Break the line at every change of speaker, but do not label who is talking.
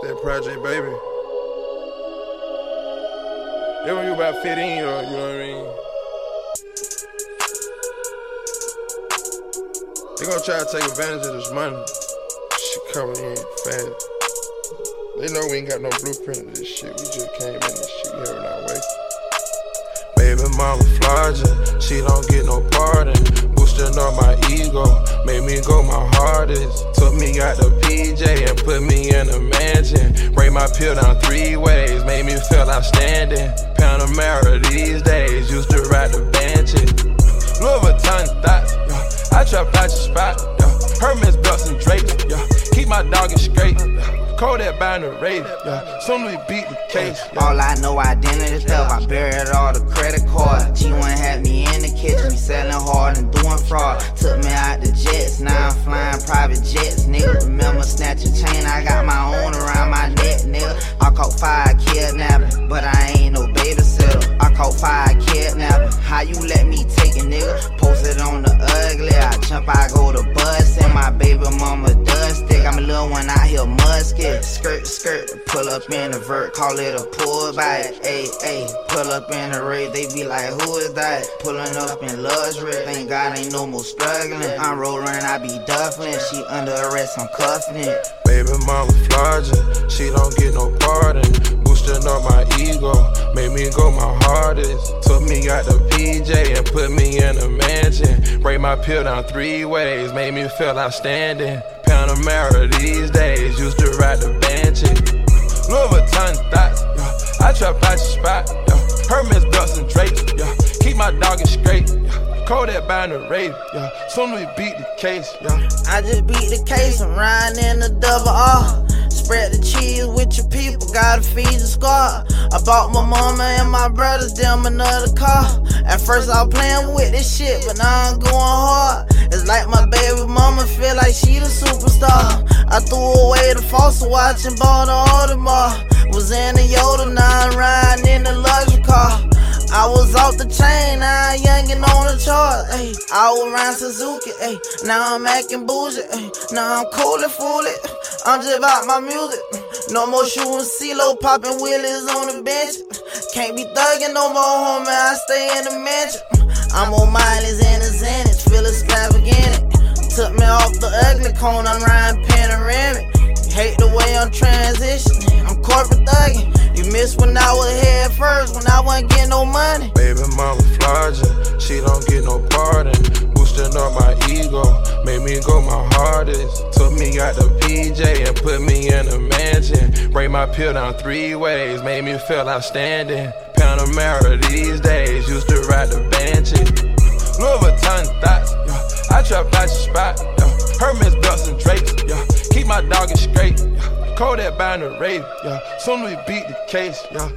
project, baby. Then when you about fit in, you know, you know what I mean? They gonna try to take advantage of this money. Shit coming in fast. They know we ain't got no blueprint of this shit. We just came in this shit here in our way. Baby mama flogging, she don't get no pardon. Up my ego, made me go my hardest. Took me out the PJ and put me in a mansion. Break my pill down three ways, made me feel outstanding. Panamera these days, used to ride the benches. Louis Vuitton thoughts, yeah. I trap out your spot, yeah. Hermes belts and drapes, yeah. Keep my dog in straight, yeah. Kodak buying the race, yeah. We beat the case. Yeah.
All I know, identity stuff. I buried all the credit cards. G1 had me in the kitchen, selling hard and doing fraud. Took me out the jets, now I'm flying private jets, nigga. Remember snatching chain, I got my own around my neck, nigga. I caught fire kidnapping, but I ain't no babysitter. I caught fire kidnapping. How you let me take it, nigga? The ugly. I go to bus, and my baby mama does stick. I'm a little one out here, musket. Skirt, skirt, pull up in the vert, call it a pull. Ayy, ayy, pull up in the raid, they be like, who is that? Pulling up in luxury, thank God ain't no more struggling. I'm rolling, I be duffling. She under arrest, I'm cuffing it.
Baby mama flogging, she don't get no pardon. Boosting up my ego, made me go my hardest. Took me out the PJ and put me in a mansion. Break my pill down three ways, made me feel outstanding. Panamera these days, used to ride the benches. Louis Vuitton thoughts, yeah. I trap out your spot, yeah. Hermes belts and drapes, yeah. Keep my dog in straight, yeah. Kodak buying the rape, yeah. Soon we beat the case, yeah.
I just beat the case, I'm riding in the double R. Spread the cheese with your people, gotta feed the squad. I bought my mama and my brothers them another car. At first I was playing with this shit, but now I'm going hard. It's like my baby mama feel like she the superstar. I threw away the fossil watch and bought an Audemars. Was in a Yoda, now I'm riding in the luxury car. I was off the chain, now I'm youngin' on the chart. Ay, I was around Suzuki, ay, now I'm acting bougie. Ay, now I'm cool and fully. I'm just about my music. No more shooting CeeLo, popping wheelies on the bench. Can't be thugging no more, homie. I stay in the mansion. I'm on mileage and a Xanax, feel extravagant. Took me off the ugly cone, I'm riding panoramic. Hate the way I'm transitioning. I'm corporate thugging. You missed when I was head first, when I wasn't getting no money.
Took me out the PJ and put me in a mansion. Break my pill down three ways, made me feel outstanding. Panamera these days, used to ride the benches. Mm, Louis Vuitton thoughts, yeah. I trap out your spot, yeah. Hermes belts and drapes, yeah. Keep my dog in straight, yeah. Kodak buying the rape, yeah. Soon we beat the case, yeah.